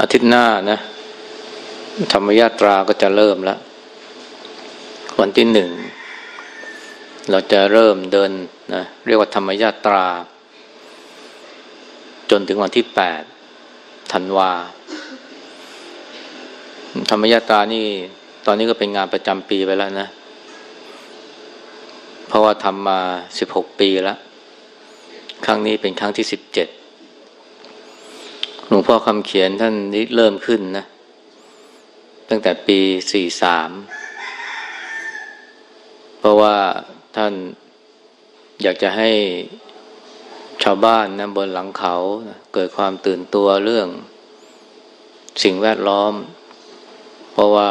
อาทิตย์หน้านะ ธรรมยาตราก็จะเริ่มแล้ว วันที่หนึ่ง เราจะเริ่มเดินนะเรียกว่าธรรมยาตรา จนถึงวันที่แปดธันวา ธรรมยาตรานี่ ตอนนี้ก็เป็นงานประจำปีไปแล้วนะ เพราะว่าทำมาสิบหกปีแล้ว ครั้งนี้เป็นครั้งที่สิบเจ็ด หลวงพ่อคำเขียนท่านนี้เริ่มขึ้นนะ ตั้งแต่ปีสี่สามเพราะว่าท่านอยากจะให้ชาวบ้านนะบนหลังเขาเกิดความตื่นตัวเรื่อง สิ่งแวดล้อม เพราะว่า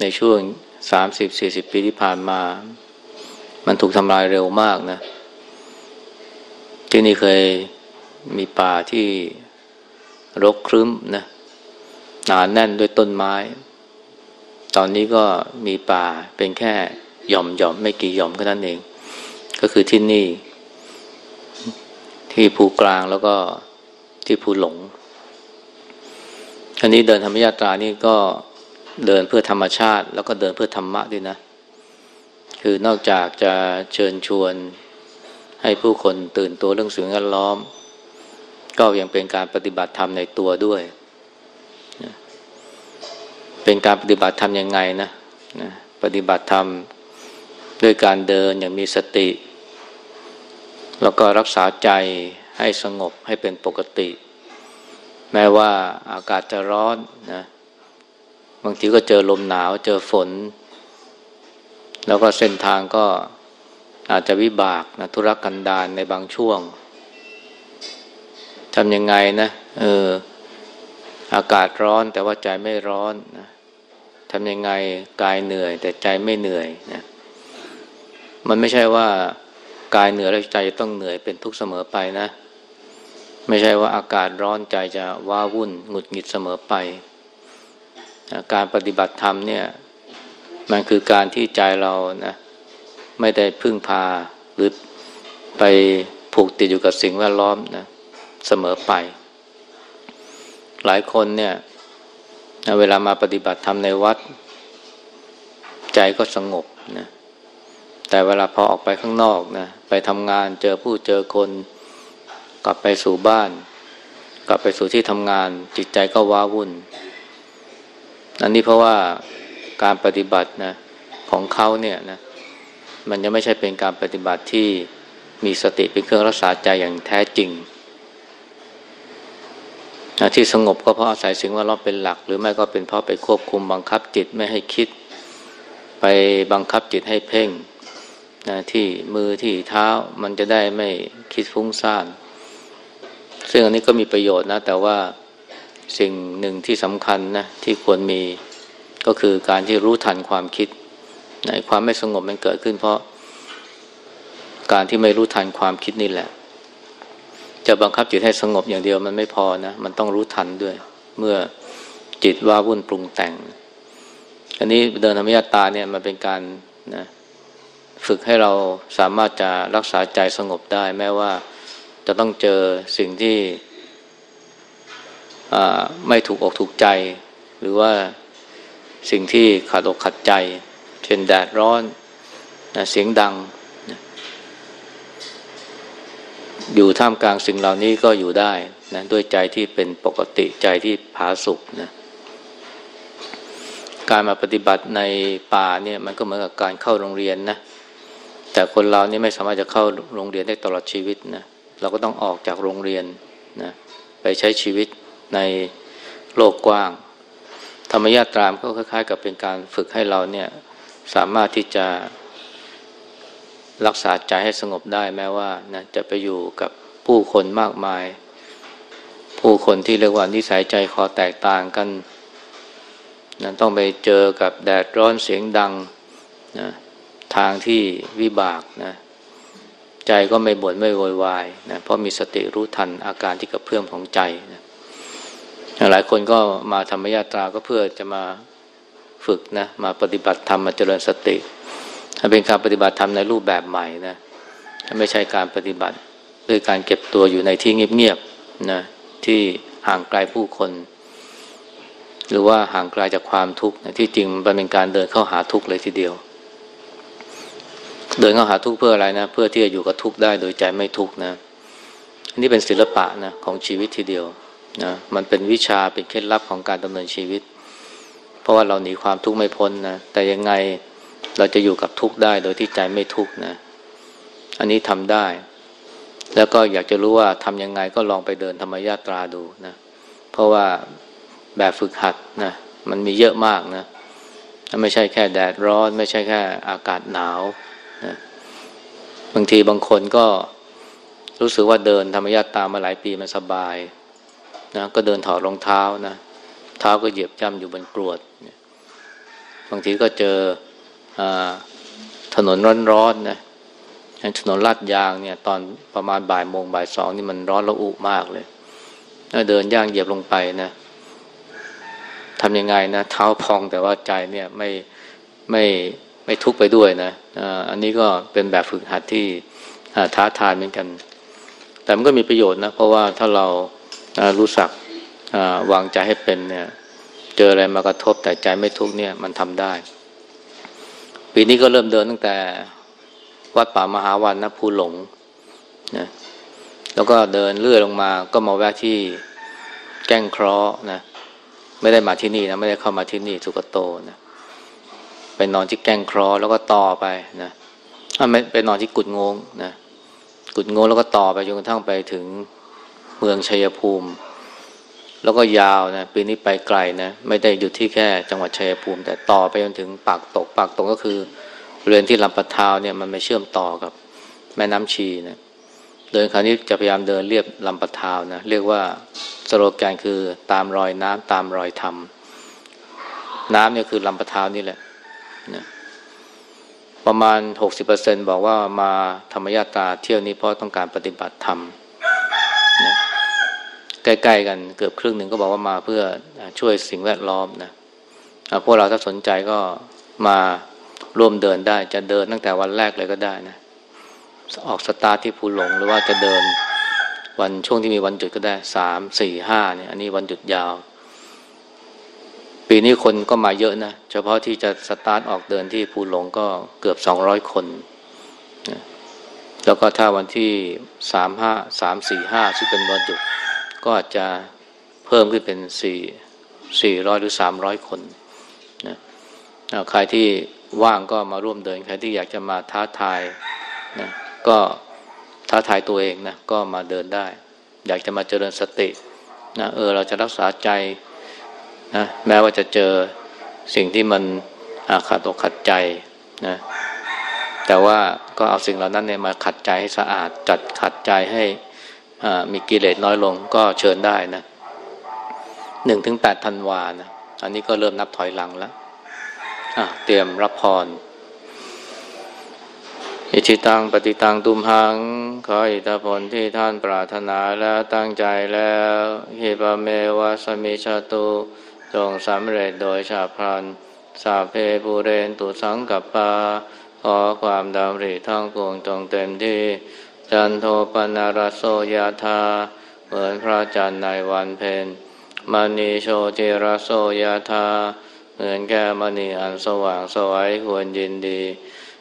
ในช่วงสามสิบสี่สิบปีที่ผ่านมา มันถูกทำลายเร็วมากนะ ที่นี่เคยมีป่าที่ รกครึ้มนะหนาแน่นด้วยต้นไม้ ตอนนี้ก็มีป่าเป็นแค่หย่อมหย่อมไม่กี่หย่อมก็นั้นเอง ก็คือที่นี่ ที่ภูกลางแล้วก็ที่ภูหลงอันนี้เดินธรรมยาตรานี่ก็เดินเพื่อธรรมชาติ แล้วก็เดินเพื่อธรรมะด้วยนะ คือนอกจากจะเชิญชวนให้ผู้คนตื่นตัวเรื่องสิ่งแวดล้อม ก็ยังเป็นการปฏิบัติธรรมในตัวด้วย เป็นการปฏิบัติธรรมยังไงนะนะปฏิบัติธรรมด้วยการเดินอย่างมีสติ แล้วก็รักษาใจให้สงบให้เป็นปกติ แม้ว่าอากาศจะร้อนนะบางทีก็เจอลมหนาวเจอฝน แล้วก็เส้นทางก็อาจจะวิบากนะธุรกันดารในบางช่วง ทำยังไงนะเอออากาศร้อนแต่ว่าใจไม่ร้อนนะทำยังไงกายเหนื่อย แต่ใจไม่เหนื่อยนะมันไม่ใช่ว่ากายเหนื่อยแล้วใจจะต้องเหนื่อยเป็นทุกข์เสมอไปนะ ไม่ใช่ว่าอากาศร้อนใจจะว้าวุ่นหงุดหงิดเสมอไปการปฏิบัติธรรมเนี่ย มันคือการที่ใจเรานะไม่ได้พึ่งพาหรือไปผูกติดอยู่กับสิ่งแวดล้อมนะ เสมอไป หลายคนเนี่ยเวลามาปฏิบัติธรรมในวัด ใจก็สงบนะแต่เวลาพอออกไปข้างนอกนะไปทำงานเจอผู้เจอคน กลับไปสู่บ้าน กลับไปสู่ที่ทำงาน จิตใจก็ว้าวุ่นอันนี้เพราะว่าการปฏิบัตินะของเขาเนี่ยนะมันยังไม่ใช่เป็นการปฏิบัติที่มีสติเป็นเครื่องรักษาใจอย่างแท้จริง ที่สงบก็เพราะอาศัยสิ่งว่าเราเป็นหลัก หรือไม่ก็เป็นเพราะไปควบคุมบังคับจิตไม่ให้คิด ไปบังคับจิตให้เพ่งนะที่มือที่เท้ามันจะได้ไม่คิดฟุ้งซ่าน ซึ่งอันนี้ก็มีประโยชน์นะ แต่ว่าสิ่งหนึ่งที่สำคัญนะที่ควรมีก็คือการที่รู้ทันความคิดในความไม่สงบมันเกิดขึ้นเพราะการที่ไม่รู้ทันความคิดนี่แหละ จะบังคับจิตให้สงบอย่างเดียวมันไม่พอนะ มันต้องรู้ทันด้วย เมื่อจิตว่าวุ่นปรุงแต่ง อันนี้เดินธรรมยตาเนี่ยมันเป็นการนะฝึกให้เราสามารถจะรักษาใจสงบได้ แม้ว่าจะต้องเจอสิ่งที่ไม่ถูกอกถูกใจ หรือว่าสิ่งที่ขัดอกขัดใจ เช่นแดดร้อนนะเสียงดัง อยู่ท่ามกลางสิ่งเหล่านี้ก็อยู่ได้นะด้วยใจที่เป็นปกติใจที่ผาสุกนะการมาปฏิบัติในป่าเนี่ยมันก็เหมือนกับการเข้าโรงเรียนนะแต่คนเรานี่ไม่สามารถจะเข้าโรงเรียนได้ตลอดชีวิตนะเราก็ต้องออกจากโรงเรียนนะไปใช้ชีวิตในโลกกว้าง ธรรมญาตรามก็คล้ายๆ กับเป็นการฝึกให้เราเนี่ยสามารถที่จะ รักษาใจให้สงบได้แม้ว่านะจะไปอยู่กับผู้คนมากมาย ผู้คนที่เรียกว่านิสัยใจคอแตกต่างกันนะต้องไปเจอกับแดดร้อนเสียงดังนะทางที่วิบากนะใจก็ไม่บ่นไม่โวยวายนะเพราะมีสติรู้ทันอาการที่กระเพื่อมของใจนะหลายคนก็มาธรรมยาตราก็เพื่อจะมาฝึกนะมาปฏิบัติธรรมมาเจริญสติ เป็นการปฏิบัติธรรมในรูปแบบใหม่นะไม่ใช่การปฏิบัติด้วยการเก็บตัวอยู่ในที่เงียบๆนะที่ห่างไกลผู้คน หรือว่าห่างไกลจากความทุกข์ที่จริงมันเป็นการเดินเข้าหาทุกข์เลยทีเดียว เดินเข้าหาทุกข์เพื่ออะไรนะ เพื่อที่จะอยู่กับทุกข์ได้โดยใจไม่ทุกข์นะอันนี้เป็นศิลปะนะของชีวิตทีเดียวนะมันเป็นวิชาเป็นเคล็ดลับของการดำเนินชีวิต เพราะว่าเราหนีความทุกข์ไม่พ้นนะแต่ยังไง เราจะอยู่กับทุกข์ได้โดยที่ใจไม่ทุกข์นะ อันนี้ทำได้ แล้วก็อยากจะรู้ว่าทำยังไงก็ลองไปเดินธรรมยาตราดูนะ เพราะว่าแบบฝึกหัดนะมันมีเยอะมากนะ ไม่ใช่แค่แดดร้อน ไม่ใช่แค่อากาศหนาวนะบางทีบางคนก็รู้สึกว่าเดินธรรมยาตรามาหลายปีมันสบายนะก็เดินถอดรองเท้านะ เท้าก็เหยียบย่ำอยู่บนกรวด บางทีก็เจออ ถนนร้อนๆนะถนนลาดยางเนี่ย ตอนประมาณบ่ายโมงบ่ายสองนี่มันร้อนระอุมากเลยเดินย่างเหยียบลงไปนะทำยังไงนะเท้าพองแต่ว่าใจเนี่ยไม่ไม่ไม่ทุกไปด้วยนะอันนี้ก็เป็นแบบฝึกหัดที่ท้าทายเหมือนกัน แต่มันก็มีประโยชน์นะเพราะว่าถ้าเรารู้สักวางใจให้เป็นเนี่ย เจออะไรมากระทบแต่ใจไม่ทุกเนี่ยมันทำได้ ปีนี้ก็เริ่มเดินตั้งแต่วัดป่ามหาวันนะภูหลงนะแล้วก็เดินเลื่อยลงมาก็มาแวะที่แก้งเคราะห์นะไม่ได้มาที่นี่นะไม่ได้เข้ามาที่นี่สุกโตนะไปนอนที่แก้งเคราะห์แล้วก็ต่อไปนะไม่ไปนอนที่กุดงงนะกุดงงแล้วก็ต่อไปจนกระทั่งไปถึงเมืองชัยภูมิ แล้วก็ยาวนะปีนี้ไปไกลนะไม่ได้อยู่ที่แค่จังหวัดชัยภูมิแต่ต่อไปจนถึงปากตกปากตกก็คือเรือนที่ลำปะทาวเนี่ยมันไม่เชื่อมต่อกับแม่น้ำชีนะเดินคราวนี้จะพยายามเดินเรียบลำปะทาวนะเรียกว่าสโลแกนคือตามรอยน้ำตามรอยธรรมน้ำเนี่ยคือลำปะทาวนี่แหละนะประมาณหกสิบเปอร์เซ็นต์บอกว่ามาธรรมยาตราเที่ยวนี้เพราะต้องการปฏิบัติธรรมนะ ใกล้ ๆ กันเกือบครึ่งหนึ่งก็บอกว่ามาเพื่อช่วยสิ่งแวดล้อมนะพวกเราถ้าสนใจก็มาร่วมเดินได้จะเดินตั้งแต่วันแรกเลยก็ได้นะออกสตาร์ทที่ภูหลงหรือว่าจะเดินวันช่วงที่มีวันหยุดก็ได้สามสี่ห้าเนี่ยอันนี้วันหยุดยาว ปีนี้คนก็มาเยอะนะ เฉพาะที่จะสตาร์ทออกเดินที่ภูหลงก็เกือบสองร้อยคนนะแล้วก็ถ้าวันที่สามห้าสามสี่ห้าซึ่งเป็นวันหยุด ก็อาจจะเพิ่มขึ้นเป็นสี่สี่ร้อยหรือสามร้อยคนนะใครที่ว่างก็มาร่วมเดิน ใครที่อยากจะมาท้าทายนะก็ท้าทายตัวเองนะก็มาเดินได้ อยากจะมาเจริญสตินะเออเราจะรักษาใจนะแม้ว่าจะเจอสิ่งที่มันขัดอกขัดใจนะแต่ว่าก็เอาสิ่งเหล่านั้นเนี่ยมาขัดใจให้สะอาด จัดขัดใจให้ มีกิเลสน้อยลงก็เชิญได้นะหนึ่งถึงแปดธันวานะอันนี้ก็เริ่มนับถอยหลังแล้วเตรียมรับพรอิชิตังปฏิตังตุมหัง ขออิทธผลที่ท่านปรารถนาแล้วตั้งใจแล้วเฮิบะเมวะสมิชาตุจงสำเร็จโดยชาพลันสาเพปูเรนตุสังกับปา ขอความดำริทั้งปวงจงเต็มที่ จันโทปนารโสยธาเหมือนพระจันทร์ในวันเพ็ญมณีโชติรโสยธาเหมือนแก้มณีอันสว่างสวัยควรยินดี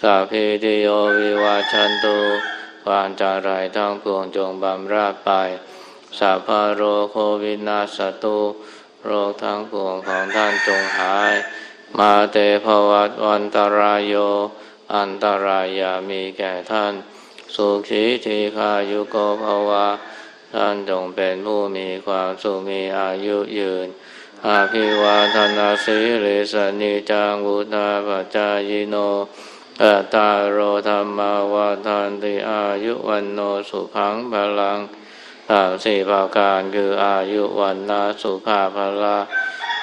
สัพพิติโยวิวาชันตุความจารายทั้งปวงจงบำราดไปสัพพโรโควินาสตุโรคทั้งปวงของท่านจงหาย มาเตภวัตวันตรายโย อันตรายามีแก่ท่าน สุขีทีคายุโกภาวะท่านจงเป็นผู้มีความสุขมีอายุยืน อาภิวาทนาสิริสนิจังวุธาปจายโนอัตาโรธรรมาวาทานติอายุวันโนสุขังพลังสามสี่ประการคืออายุวันนาสุขาพละ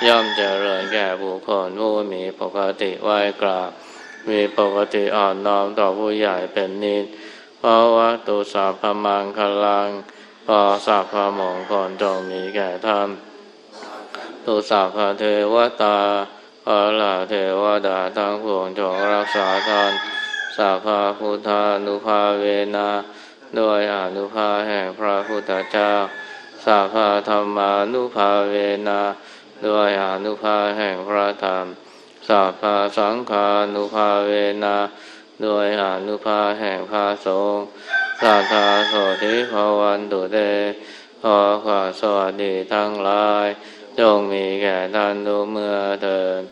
ย่อมเจริญแก่บุคคลผู้มีปกติไหวกราบ มีปกติอ่อนน้อมต่อผู้ใหญ่เป็นนิด เพราะว่าตุสัพพมังคลังพอสัพพมงคลจงมีแก่ท่านตุสัพพเทวตาพระลาเทวดาทั้งปวงจงรักษาท่านสัพพพุทธานุภาเวนะด้วยอนุภาแห่งพระพุทธเจ้าสัพพะธรรมานุภาเวนะด้วยอนุภาแห่งพระธรรมสัพพะสังฆานุภาเวนา โด้วยอนุภาแห่งพระสงฆ์สาธาโสธิภวันตุเตขอความสวัสดีทั้งหลาย จงมีแก่ท่านทุกเมื่อเถิด